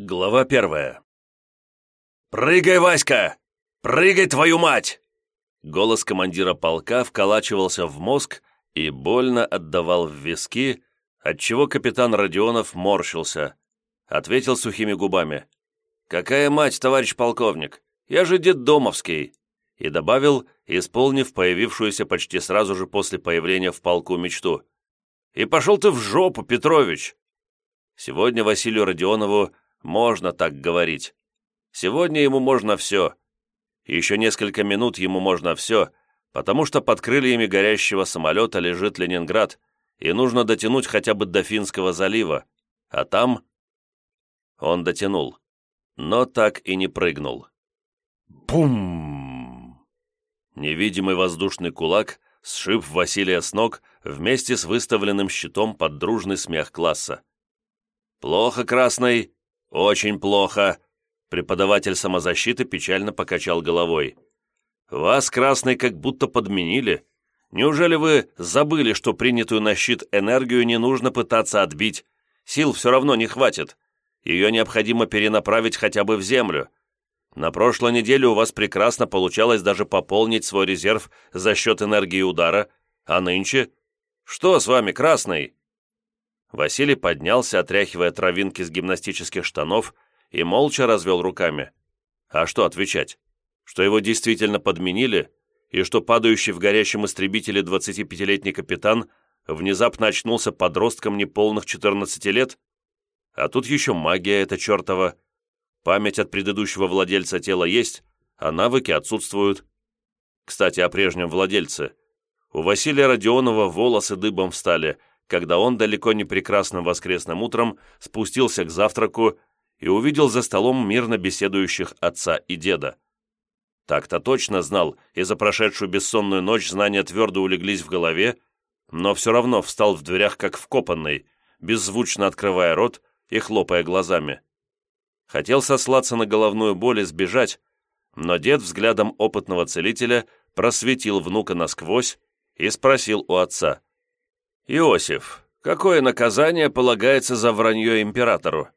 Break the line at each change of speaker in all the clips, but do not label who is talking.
Глава первая. «Прыгай, Васька! Прыгай, твою мать!» Голос командира полка вколачивался в мозг и больно отдавал в виски, отчего капитан Родионов морщился. Ответил сухими губами. «Какая мать, товарищ полковник? Я же детдомовский!» И добавил, исполнив появившуюся почти сразу же после появления в полку мечту. «И пошел ты в жопу, Петрович!» Сегодня Василию Родионову можно так говорить. Сегодня ему можно все. Еще несколько минут ему можно все, потому что под крыльями горящего самолета лежит Ленинград, и нужно дотянуть хотя бы до Финского залива, а там... Он дотянул, но так и не прыгнул. Бум! Невидимый воздушный кулак сшиб Василия с ног вместе с выставленным щитом под дружный смех класса. «Плохо, Красный, очень плохо!» Преподаватель самозащиты печально покачал головой. «Вас, Красный, как будто подменили. Неужели вы забыли, что принятую на щит энергию не нужно пытаться отбить? Сил все равно не хватит. Ее необходимо перенаправить хотя бы в землю. На прошлой неделе у вас прекрасно получалось даже пополнить свой резерв за счет энергии удара, а нынче... Что с вами, Красный?» Василий поднялся, отряхивая травинки с гимнастических штанов, и молча развел руками. А что отвечать? Что его действительно подменили, и что падающий в горящем истребителе 25-летний капитан внезапно очнулся подростком неполных 14 лет? А тут еще магия эта чертова. Память от предыдущего владельца тела есть, а навыки отсутствуют. Кстати, о прежнем владельце. У Василия Родионова волосы дыбом встали, когда он далеко не прекрасным воскресным утром спустился к завтраку и увидел за столом мирно беседующих отца и деда. Так-то точно знал, и за прошедшую бессонную ночь знания твердо улеглись в голове, но все равно встал в дверях как вкопанный, беззвучно открывая рот и хлопая глазами. Хотел сослаться на головную боль и сбежать, но дед взглядом опытного целителя просветил внука насквозь и спросил у отца. «Иосиф, какое наказание полагается за вранье императору?»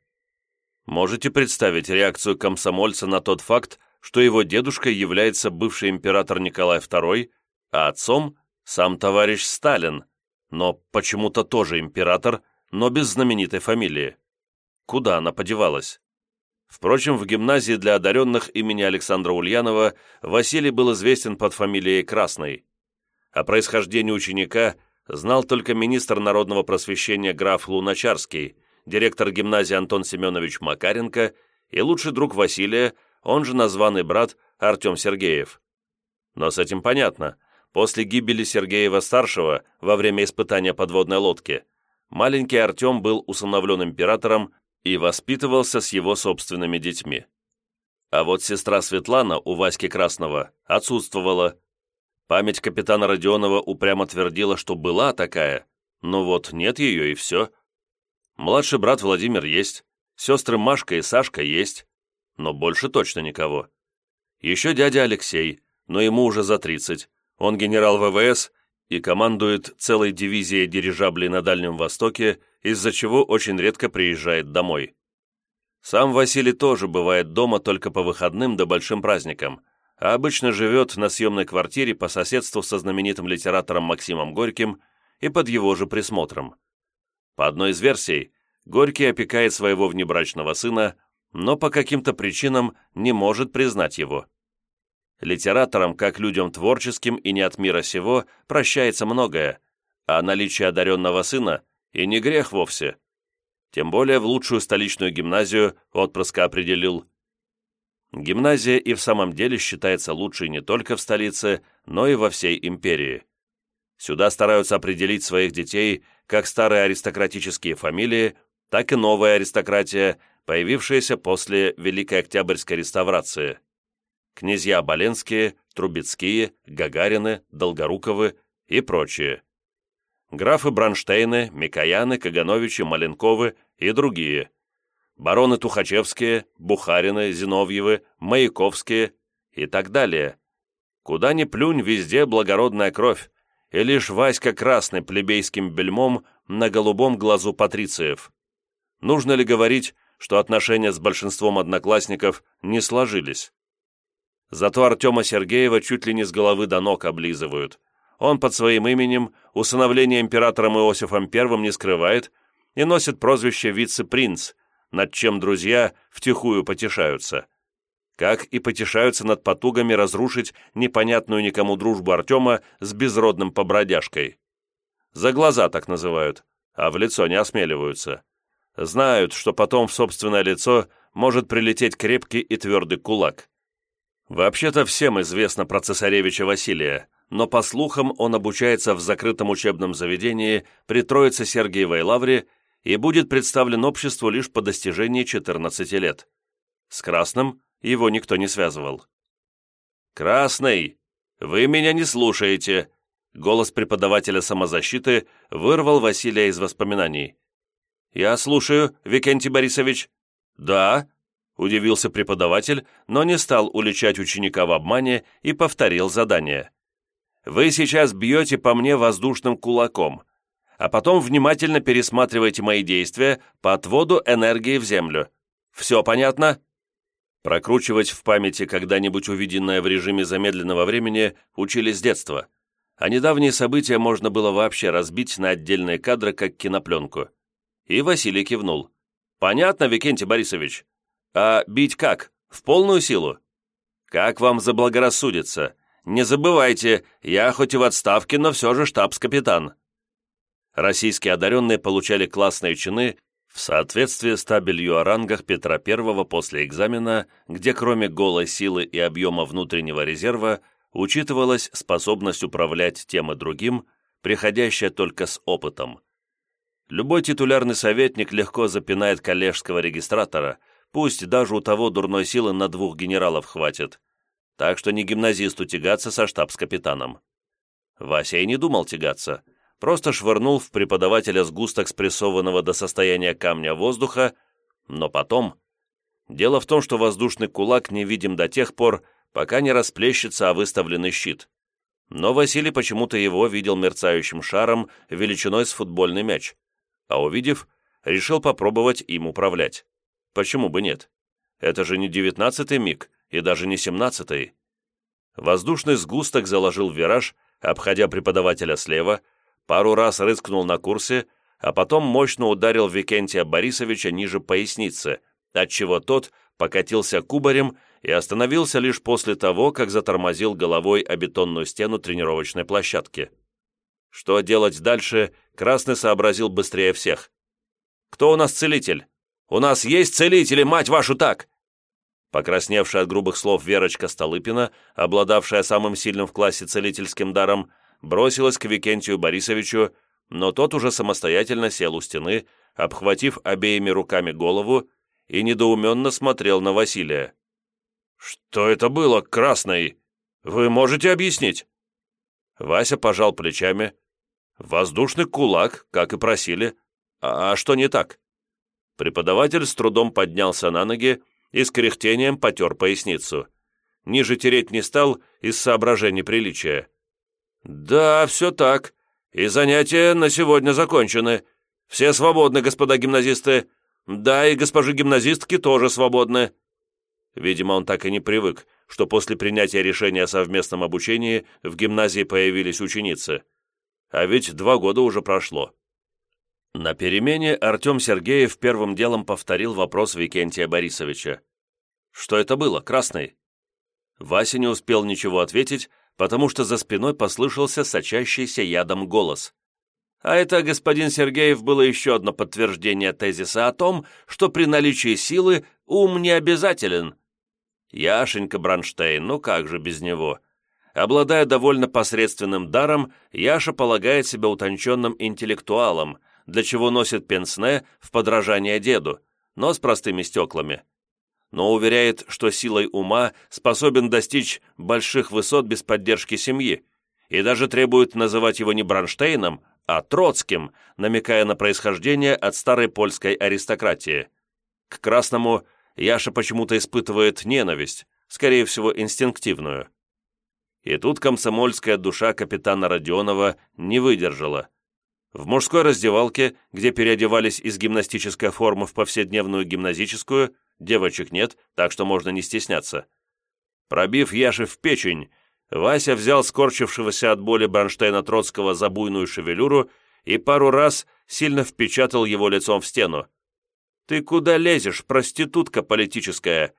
Можете представить реакцию комсомольца на тот факт, что его дедушкой является бывший император Николай II, а отцом – сам товарищ Сталин, но почему-то тоже император, но без знаменитой фамилии. Куда она подевалась? Впрочем, в гимназии для одаренных имени Александра Ульянова Василий был известен под фамилией Красной. О происхождении ученика – знал только министр народного просвещения граф Луначарский, директор гимназии Антон Семенович Макаренко и лучший друг Василия, он же названный брат Артем Сергеев. Но с этим понятно. После гибели Сергеева-старшего во время испытания подводной лодки маленький Артем был усыновлен императором и воспитывался с его собственными детьми. А вот сестра Светлана у Васьки Красного отсутствовала, Память капитана Родионова упрямо твердила, что была такая, но вот нет ее и все. Младший брат Владимир есть, сестры Машка и Сашка есть, но больше точно никого. Еще дядя Алексей, но ему уже за 30. Он генерал ВВС и командует целой дивизией дирижаблей на Дальнем Востоке, из-за чего очень редко приезжает домой. Сам Василий тоже бывает дома только по выходным да большим праздникам, а обычно живет на съемной квартире по соседству со знаменитым литератором Максимом Горьким и под его же присмотром. По одной из версий, Горький опекает своего внебрачного сына, но по каким-то причинам не может признать его. Литераторам, как людям творческим и не от мира сего, прощается многое, а наличие одаренного сына и не грех вовсе. Тем более в лучшую столичную гимназию отпрыска определил Гимназия и в самом деле считается лучшей не только в столице, но и во всей империи. Сюда стараются определить своих детей как старые аристократические фамилии, так и новая аристократия, появившаяся после Великой Октябрьской реставрации. Князья Оболенские, Трубецкие, Гагарины, Долгоруковы и прочие. Графы Бронштейны, Микояны, Кагановичи, Маленковы и другие – бароны Тухачевские, Бухарины, Зиновьевы, Маяковские и так далее. Куда ни плюнь, везде благородная кровь, и лишь Васька Красный плебейским бельмом на голубом глазу патрициев. Нужно ли говорить, что отношения с большинством одноклассников не сложились. Зато Артема Сергеева чуть ли не с головы до ног облизывают. Он под своим именем усыновление императором Иосифом I не скрывает и носит прозвище «вице-принц», над чем друзья втихую потешаются. Как и потешаются над потугами разрушить непонятную никому дружбу Артема с безродным побродяжкой. За глаза так называют, а в лицо не осмеливаются. Знают, что потом в собственное лицо может прилететь крепкий и твердый кулак. Вообще-то всем известно про цесаревича Василия, но по слухам он обучается в закрытом учебном заведении при Троице Сергиевой Лавре и будет представлен обществу лишь по достижении 14 лет. С Красным его никто не связывал. «Красный, вы меня не слушаете!» Голос преподавателя самозащиты вырвал Василия из воспоминаний. «Я слушаю, Викентий Борисович». «Да», — удивился преподаватель, но не стал уличать ученика в обмане и повторил задание. «Вы сейчас бьете по мне воздушным кулаком, а потом внимательно пересматриваете мои действия по отводу энергии в землю. Все понятно?» Прокручивать в памяти когда-нибудь увиденное в режиме замедленного времени учили с детства, а недавние события можно было вообще разбить на отдельные кадры, как кинопленку. И Василий кивнул. «Понятно, Викентий Борисович. А бить как? В полную силу?» «Как вам заблагорассудится. Не забывайте, я хоть и в отставке, но все же штабс-капитан». Российские одаренные получали классные чины в соответствии с табелью о рангах Петра I после экзамена, где кроме голой силы и объема внутреннего резерва учитывалась способность управлять тем и другим, приходящая только с опытом. Любой титулярный советник легко запинает коллежского регистратора, пусть даже у того дурной силы на двух генералов хватит. Так что не гимназисту тягаться со штабс-капитаном. Вася и не думал тягаться, просто швырнул в преподавателя сгусток спрессованного до состояния камня воздуха, но потом... Дело в том, что воздушный кулак невидим до тех пор, пока не расплещется о выставленный щит. Но Василий почему-то его видел мерцающим шаром величиной с футбольный мяч а увидев, решил попробовать им управлять. Почему бы нет? Это же не девятнадцатый миг и даже не семнадцатый. Воздушный сгусток заложил вираж, обходя преподавателя слева, пару раз рыскнул на курсе, а потом мощно ударил Викентия Борисовича ниже поясницы, отчего тот покатился кубарем и остановился лишь после того, как затормозил головой о бетонную стену тренировочной площадки. Что делать дальше, Красный сообразил быстрее всех. «Кто у нас целитель? У нас есть целители, мать вашу, так!» Покрасневшая от грубых слов Верочка Столыпина, обладавшая самым сильным в классе целительским даром, бросилась к Викентию Борисовичу, но тот уже самостоятельно сел у стены, обхватив обеими руками голову и недоуменно смотрел на Василия. «Что это было, Красный? Вы можете объяснить?» Вася пожал плечами, Воздушный кулак, как и просили. А, что не так? Преподаватель с трудом поднялся на ноги и с кряхтением потер поясницу. Ниже тереть не стал из соображений приличия. «Да, все так. И занятия на сегодня закончены. Все свободны, господа гимназисты. Да, и госпожи гимназистки тоже свободны». Видимо, он так и не привык, что после принятия решения о совместном обучении в гимназии появились ученицы. А ведь два года уже прошло. На перемене Артем Сергеев первым делом повторил вопрос Викентия Борисовича. «Что это было, Красный?» Вася не успел ничего ответить, потому что за спиной послышался сочащийся ядом голос. А это, господин Сергеев, было еще одно подтверждение тезиса о том, что при наличии силы ум не обязателен. Яшенька Бронштейн, ну как же без него? Обладая довольно посредственным даром, Яша полагает себя утонченным интеллектуалом, для чего носит пенсне в подражание деду, но с простыми стеклами. Но уверяет, что силой ума способен достичь больших высот без поддержки семьи, и даже требует называть его не Бронштейном, а Троцким, намекая на происхождение от старой польской аристократии. К Красному Яша почему-то испытывает ненависть, скорее всего, инстинктивную. И тут комсомольская душа капитана Родионова не выдержала. В мужской раздевалке, где переодевались из гимнастической формы в повседневную гимназическую, девочек нет, так что можно не стесняться. Пробив Яши в печень, Вася взял скорчившегося от боли Бронштейна Троцкого за буйную шевелюру и пару раз сильно впечатал его лицом в стену. «Ты куда лезешь, проститутка политическая?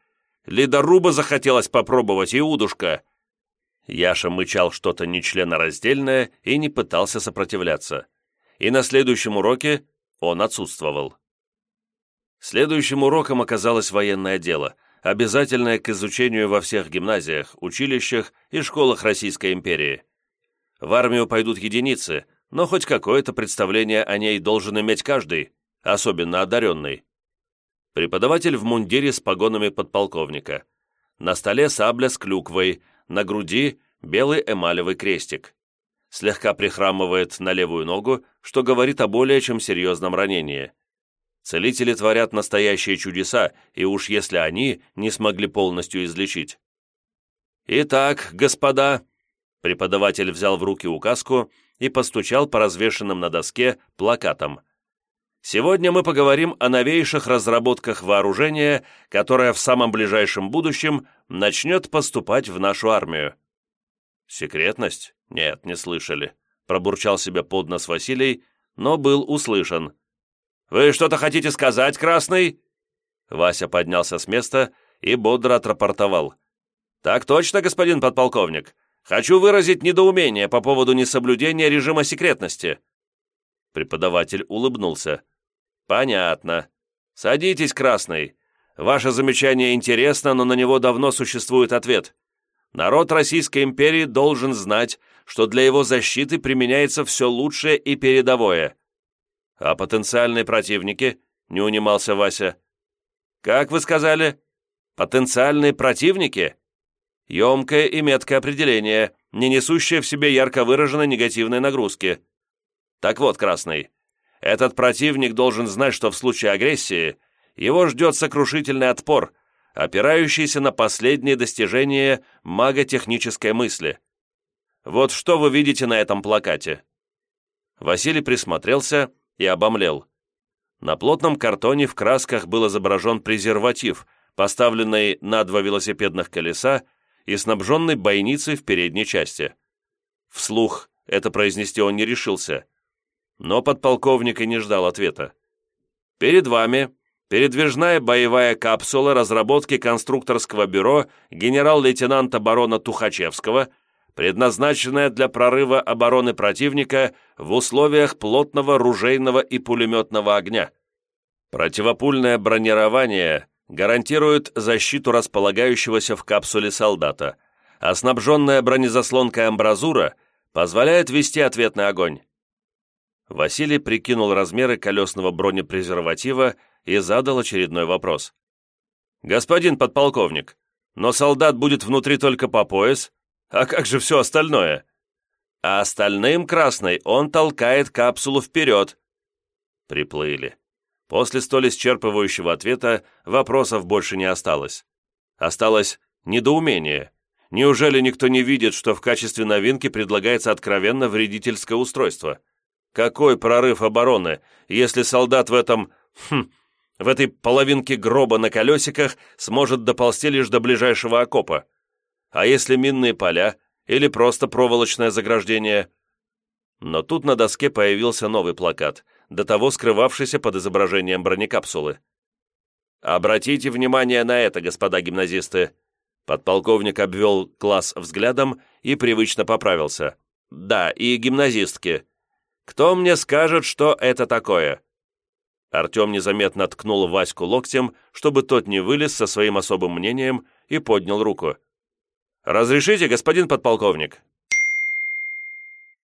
Ледоруба захотелось попробовать, Иудушка!» Яша мычал что-то нечленораздельное и не пытался сопротивляться. И на следующем уроке он отсутствовал. Следующим уроком оказалось военное дело, обязательное к изучению во всех гимназиях, училищах и школах Российской империи. В армию пойдут единицы, но хоть какое-то представление о ней должен иметь каждый, особенно одаренный. Преподаватель в мундире с погонами подполковника. На столе сабля с клюквой, на груди белый эмалевый крестик. Слегка прихрамывает на левую ногу, что говорит о более чем серьезном ранении. Целители творят настоящие чудеса, и уж если они не смогли полностью излечить. «Итак, господа», преподаватель взял в руки указку и постучал по развешенным на доске плакатам. «Сегодня мы поговорим о новейших разработках вооружения, которое в самом ближайшем будущем начнет поступать в нашу армию». «Секретность? Нет, не слышали», — пробурчал себе под нос Василий, но был услышан. «Вы что-то хотите сказать, Красный?» Вася поднялся с места и бодро отрапортовал. «Так точно, господин подполковник. Хочу выразить недоумение по поводу несоблюдения режима секретности». Преподаватель улыбнулся. «Понятно. Садитесь, Красный. Ваше замечание интересно, но на него давно существует ответ. Народ Российской империи должен знать, что для его защиты применяется все лучшее и передовое. «А потенциальные противники?» — не унимался Вася. «Как вы сказали? Потенциальные противники?» Емкое и меткое определение, не несущее в себе ярко выраженной негативной нагрузки. Так вот, Красный, этот противник должен знать, что в случае агрессии его ждет сокрушительный отпор, опирающийся на последние достижения маготехнической мысли. Вот что вы видите на этом плакате. Василий присмотрелся и обомлел. На плотном картоне в красках был изображен презерватив, поставленный на два велосипедных колеса и снабженный бойницей в передней части. Вслух это произнести он не решился, но подполковник и не ждал ответа. «Перед вами передвижная боевая капсула разработки конструкторского бюро генерал-лейтенанта барона Тухачевского – предназначенная для прорыва обороны противника в условиях плотного ружейного и пулеметного огня. Противопульное бронирование гарантирует защиту располагающегося в капсуле солдата, а снабженная бронезаслонкой амбразура позволяет вести ответный огонь. Василий прикинул размеры колесного бронепрезерватива и задал очередной вопрос. «Господин подполковник, но солдат будет внутри только по пояс, а как же все остальное? А остальным красный он толкает капсулу вперед. Приплыли. После столь исчерпывающего ответа вопросов больше не осталось. Осталось недоумение. Неужели никто не видит, что в качестве новинки предлагается откровенно вредительское устройство? Какой прорыв обороны, если солдат в этом... Хм, в этой половинке гроба на колесиках сможет доползти лишь до ближайшего окопа? А если минные поля или просто проволочное заграждение? Но тут на доске появился новый плакат, до того скрывавшийся под изображением бронекапсулы. «Обратите внимание на это, господа гимназисты!» Подполковник обвел класс взглядом и привычно поправился. «Да, и гимназистки. Кто мне скажет, что это такое?» Артем незаметно ткнул Ваську локтем, чтобы тот не вылез со своим особым мнением и поднял руку. «Разрешите, господин подполковник?»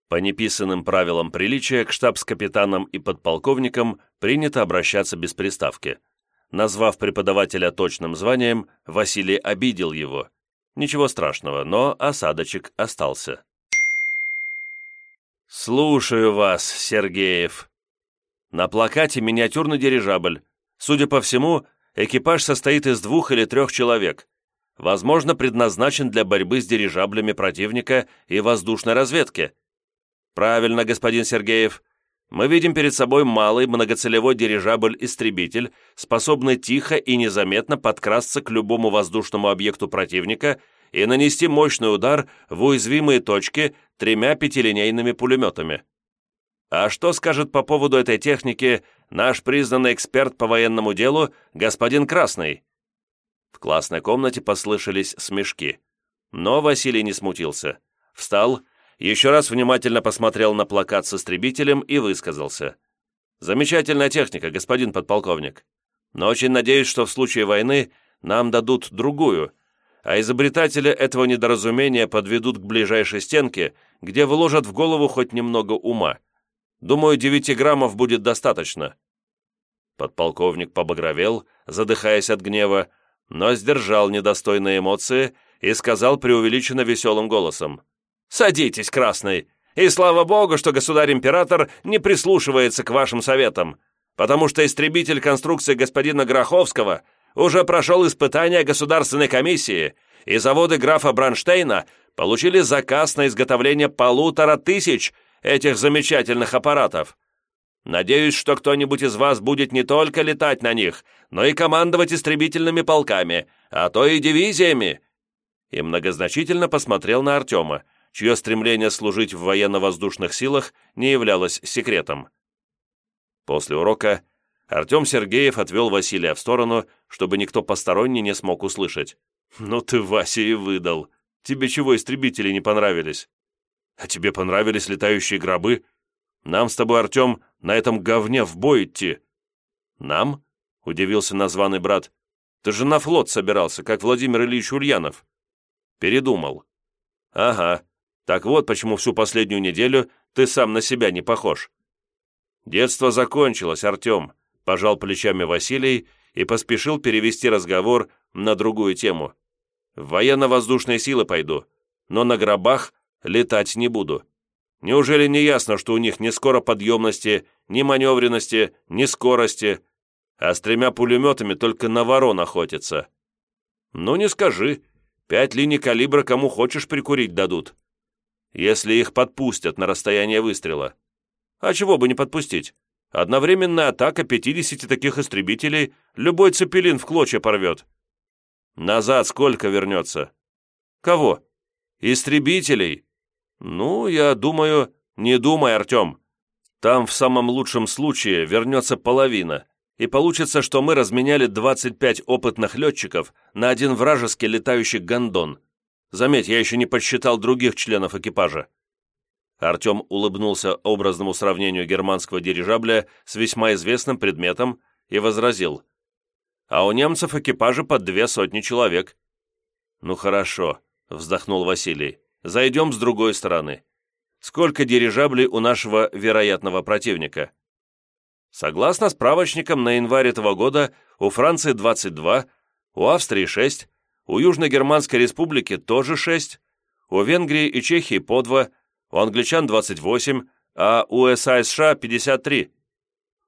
По неписанным правилам приличия к штабс-капитанам и подполковникам принято обращаться без приставки. Назвав преподавателя точным званием, Василий обидел его. Ничего страшного, но осадочек остался. «Слушаю вас, Сергеев». На плакате миниатюрный дирижабль. Судя по всему, экипаж состоит из двух или трех человек возможно, предназначен для борьбы с дирижаблями противника и воздушной разведки. Правильно, господин Сергеев. Мы видим перед собой малый многоцелевой дирижабль-истребитель, способный тихо и незаметно подкрасться к любому воздушному объекту противника и нанести мощный удар в уязвимые точки тремя пятилинейными пулеметами. А что скажет по поводу этой техники наш признанный эксперт по военному делу господин Красный? В классной комнате послышались смешки. Но Василий не смутился. Встал, еще раз внимательно посмотрел на плакат с истребителем и высказался. «Замечательная техника, господин подполковник. Но очень надеюсь, что в случае войны нам дадут другую, а изобретатели этого недоразумения подведут к ближайшей стенке, где вложат в голову хоть немного ума. Думаю, девяти граммов будет достаточно». Подполковник побагровел, задыхаясь от гнева, но сдержал недостойные эмоции и сказал преувеличенно веселым голосом. «Садитесь, Красный, и слава богу, что государь-император не прислушивается к вашим советам, потому что истребитель конструкции господина Гроховского уже прошел испытания государственной комиссии, и заводы графа Бранштейна получили заказ на изготовление полутора тысяч этих замечательных аппаратов. Надеюсь, что кто-нибудь из вас будет не только летать на них, но и командовать истребительными полками, а то и дивизиями». И многозначительно посмотрел на Артема, чье стремление служить в военно-воздушных силах не являлось секретом. После урока Артем Сергеев отвел Василия в сторону, чтобы никто посторонний не смог услышать. «Ну ты, Вася, и выдал. Тебе чего истребители не понравились?» «А тебе понравились летающие гробы? Нам с тобой, Артем, на этом говне в бой идти». «Нам?» — удивился названный брат. «Ты же на флот собирался, как Владимир Ильич Ульянов». «Передумал». «Ага. Так вот, почему всю последнюю неделю ты сам на себя не похож». «Детство закончилось, Артем», — пожал плечами Василий и поспешил перевести разговор на другую тему. «В военно-воздушные силы пойду, но на гробах летать не буду. Неужели не ясно, что у них ни скороподъемности, ни маневренности, ни скорости, а с тремя пулеметами только на ворон охотятся? Ну, не скажи. Пять линий калибра кому хочешь прикурить дадут. Если их подпустят на расстояние выстрела. А чего бы не подпустить? Одновременная атака 50 таких истребителей любой цепелин в клочья порвет. Назад сколько вернется? Кого? Истребителей. «Ну, я думаю...» «Не думай, Артем. Там в самом лучшем случае вернется половина, и получится, что мы разменяли 25 опытных летчиков на один вражеский летающий гондон. Заметь, я еще не подсчитал других членов экипажа». Артем улыбнулся образному сравнению германского дирижабля с весьма известным предметом и возразил. «А у немцев экипажа под две сотни человек». «Ну хорошо», — вздохнул Василий. Зайдем с другой стороны. Сколько дирижаблей у нашего вероятного противника? Согласно справочникам, на январь этого года у Франции 22, у Австрии 6, у Южно-Германской республики тоже 6, у Венгрии и Чехии по 2, у англичан 28, а у СА и США 53.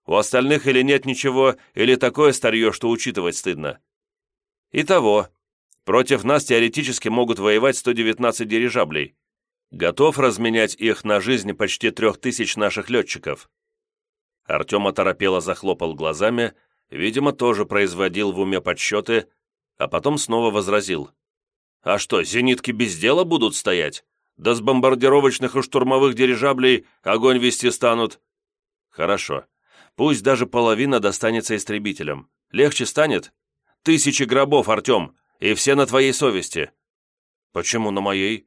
У остальных или нет ничего, или такое старье, что учитывать стыдно. Итого, Против нас теоретически могут воевать 119 дирижаблей. Готов разменять их на жизни почти трех тысяч наших летчиков». Артем оторопело захлопал глазами, видимо, тоже производил в уме подсчеты, а потом снова возразил. «А что, зенитки без дела будут стоять? Да с бомбардировочных и штурмовых дирижаблей огонь вести станут». «Хорошо. Пусть даже половина достанется истребителям. Легче станет? Тысячи гробов, Артем, и все на твоей совести». «Почему на моей?»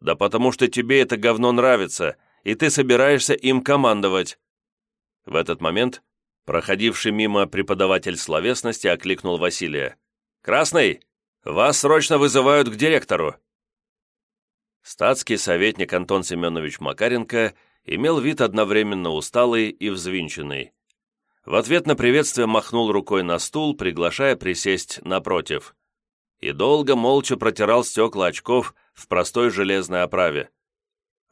«Да потому что тебе это говно нравится, и ты собираешься им командовать». В этот момент проходивший мимо преподаватель словесности окликнул Василия. «Красный, вас срочно вызывают к директору». Статский советник Антон Семенович Макаренко имел вид одновременно усталый и взвинченный. В ответ на приветствие махнул рукой на стул, приглашая присесть напротив и долго молча протирал стекла очков в простой железной оправе.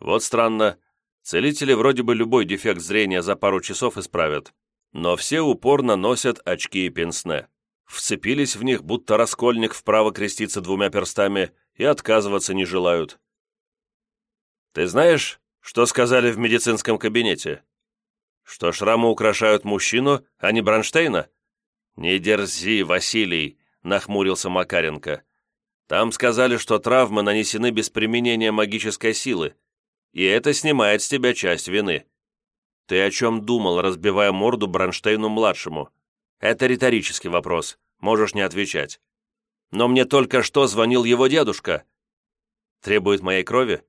Вот странно, целители вроде бы любой дефект зрения за пару часов исправят, но все упорно носят очки и пенсне. Вцепились в них, будто раскольник вправо крестится двумя перстами и отказываться не желают. «Ты знаешь, что сказали в медицинском кабинете?» Что шрамы украшают мужчину, а не Бронштейна? Не дерзи, Василий, нахмурился Макаренко. Там сказали, что травмы нанесены без применения магической силы, и это снимает с тебя часть вины. Ты о чем думал, разбивая морду Бронштейну-младшему? Это риторический вопрос, можешь не отвечать. Но мне только что звонил его дедушка. Требует моей крови?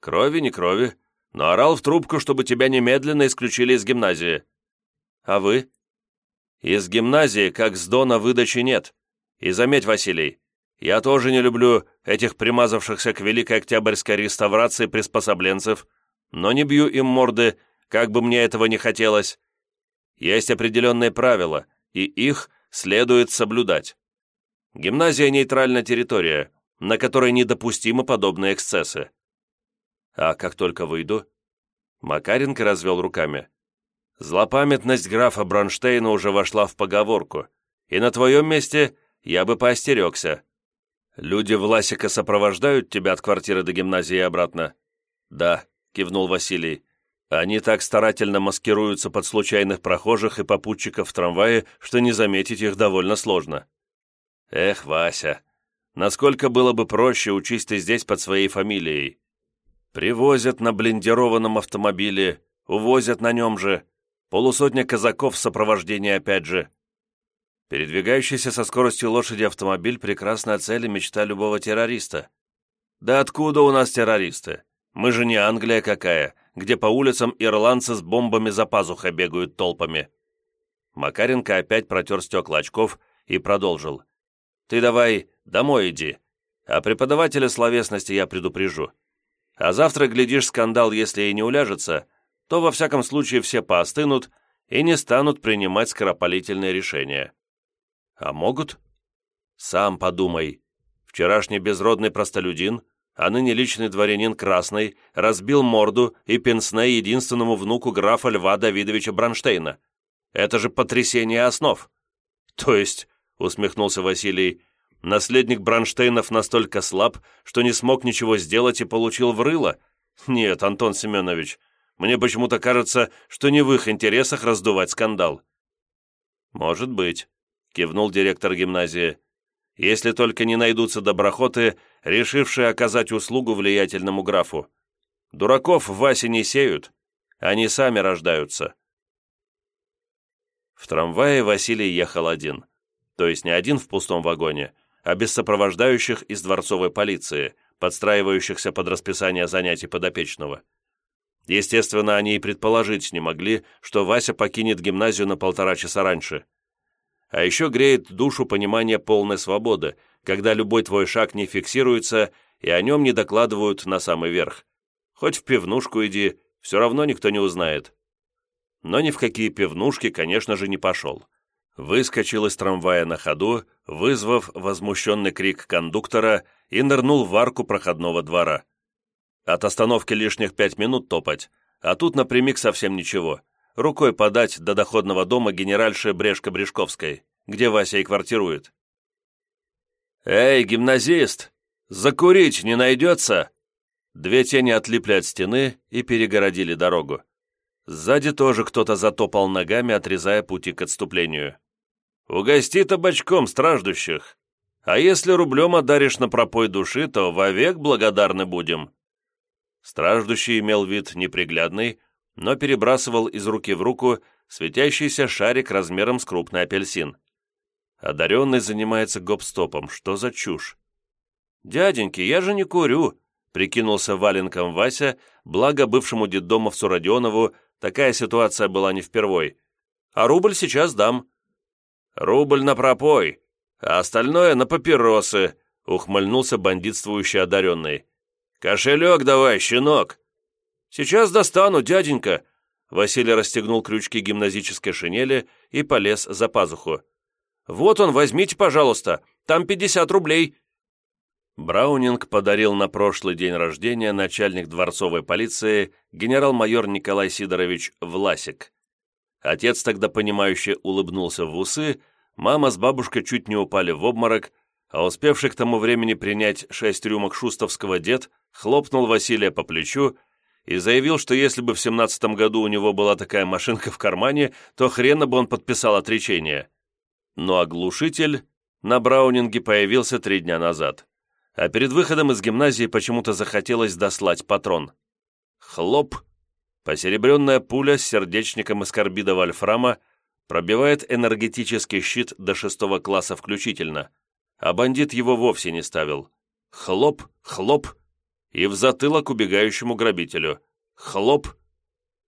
Крови, не крови, но орал в трубку, чтобы тебя немедленно исключили из гимназии. А вы? Из гимназии, как с Дона, выдачи нет. И заметь, Василий, я тоже не люблю этих примазавшихся к Великой Октябрьской реставрации приспособленцев, но не бью им морды, как бы мне этого не хотелось. Есть определенные правила, и их следует соблюдать. Гимназия – нейтральная территория, на которой недопустимы подобные эксцессы. А как только выйду? Макаренко развел руками. Злопамятность графа Бронштейна уже вошла в поговорку, и на твоем месте я бы поостерегся. Люди Власика сопровождают тебя от квартиры до гимназии и обратно? Да, кивнул Василий. Они так старательно маскируются под случайных прохожих и попутчиков в трамвае, что не заметить их довольно сложно. Эх, Вася, насколько было бы проще, учись ты здесь под своей фамилией. Привозят на блиндированном автомобиле, увозят на нем же. Полусотня казаков в сопровождении опять же. Передвигающийся со скоростью лошади автомобиль – прекрасная цель и мечта любого террориста. Да откуда у нас террористы? Мы же не Англия какая, где по улицам ирландцы с бомбами за пазухой бегают толпами. Макаренко опять протер стекла очков и продолжил. «Ты давай домой иди, а преподавателя словесности я предупрежу. А завтра, глядишь, скандал, если и не уляжется, то во всяком случае все поостынут и не станут принимать скоропалительные решения. А могут? Сам подумай. Вчерашний безродный простолюдин, а ныне личный дворянин Красный, разбил морду и пенсне единственному внуку графа Льва Давидовича Бронштейна. Это же потрясение основ. То есть, усмехнулся Василий, Наследник Бронштейнов настолько слаб, что не смог ничего сделать и получил в рыло? Нет, Антон Семенович, мне почему-то кажется, что не в их интересах раздувать скандал». «Может быть», — кивнул директор гимназии, «если только не найдутся доброхоты, решившие оказать услугу влиятельному графу. Дураков в Васе не сеют, они сами рождаются». В трамвае Василий ехал один, то есть не один в пустом вагоне, а без сопровождающих из дворцовой полиции, подстраивающихся под расписание занятий подопечного. Естественно, они и предположить не могли, что Вася покинет гимназию на полтора часа раньше. А еще греет душу понимание полной свободы, когда любой твой шаг не фиксируется и о нем не докладывают на самый верх. Хоть в пивнушку иди, все равно никто не узнает. Но ни в какие пивнушки, конечно же, не пошел выскочил из трамвая на ходу, вызвав возмущенный крик кондуктора и нырнул в арку проходного двора. От остановки лишних пять минут топать, а тут напрямик совсем ничего. Рукой подать до доходного дома генеральши Брешко-Брешковской, где Вася и квартирует. «Эй, гимназист, закурить не найдется?» Две тени отлипли от стены и перегородили дорогу. Сзади тоже кто-то затопал ногами, отрезая пути к отступлению. Угости табачком страждущих. А если рублем одаришь на пропой души, то вовек благодарны будем». Страждущий имел вид неприглядный, но перебрасывал из руки в руку светящийся шарик размером с крупный апельсин. Одаренный занимается гоп-стопом. Что за чушь? «Дяденьки, я же не курю», — прикинулся валенком Вася, благо бывшему детдомовцу Родионову такая ситуация была не впервой. «А рубль сейчас дам. «Рубль на пропой, а остальное на папиросы», — ухмыльнулся бандитствующий одаренный. «Кошелек давай, щенок!» «Сейчас достану, дяденька!» Василий расстегнул крючки гимназической шинели и полез за пазуху. «Вот он, возьмите, пожалуйста, там пятьдесят рублей!» Браунинг подарил на прошлый день рождения начальник дворцовой полиции генерал-майор Николай Сидорович Власик. Отец тогда понимающе улыбнулся в усы, мама с бабушкой чуть не упали в обморок, а успевший к тому времени принять шесть рюмок шустовского дед хлопнул Василия по плечу и заявил, что если бы в семнадцатом году у него была такая машинка в кармане, то хрена бы он подписал отречение. Но оглушитель на Браунинге появился три дня назад. А перед выходом из гимназии почему-то захотелось дослать патрон. Хлоп! Посеребренная пуля с сердечником из карбида вольфрама пробивает энергетический щит до шестого класса включительно, а бандит его вовсе не ставил. Хлоп, хлоп, и в затылок убегающему грабителю. Хлоп!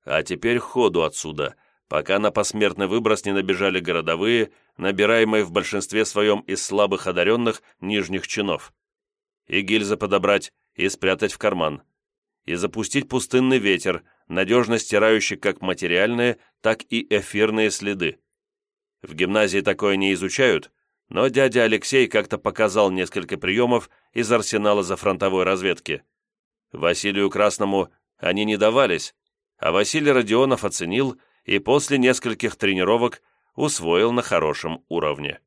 А теперь ходу отсюда, пока на посмертный выброс не набежали городовые, набираемые в большинстве своем из слабых одаренных нижних чинов. И гильзы подобрать, и спрятать в карман. И запустить пустынный ветер, надежно стирающий как материальные, так и эфирные следы. В гимназии такое не изучают, но дядя Алексей как-то показал несколько приемов из арсенала зафронтовой разведки. Василию Красному они не давались, а Василий Родионов оценил и после нескольких тренировок усвоил на хорошем уровне.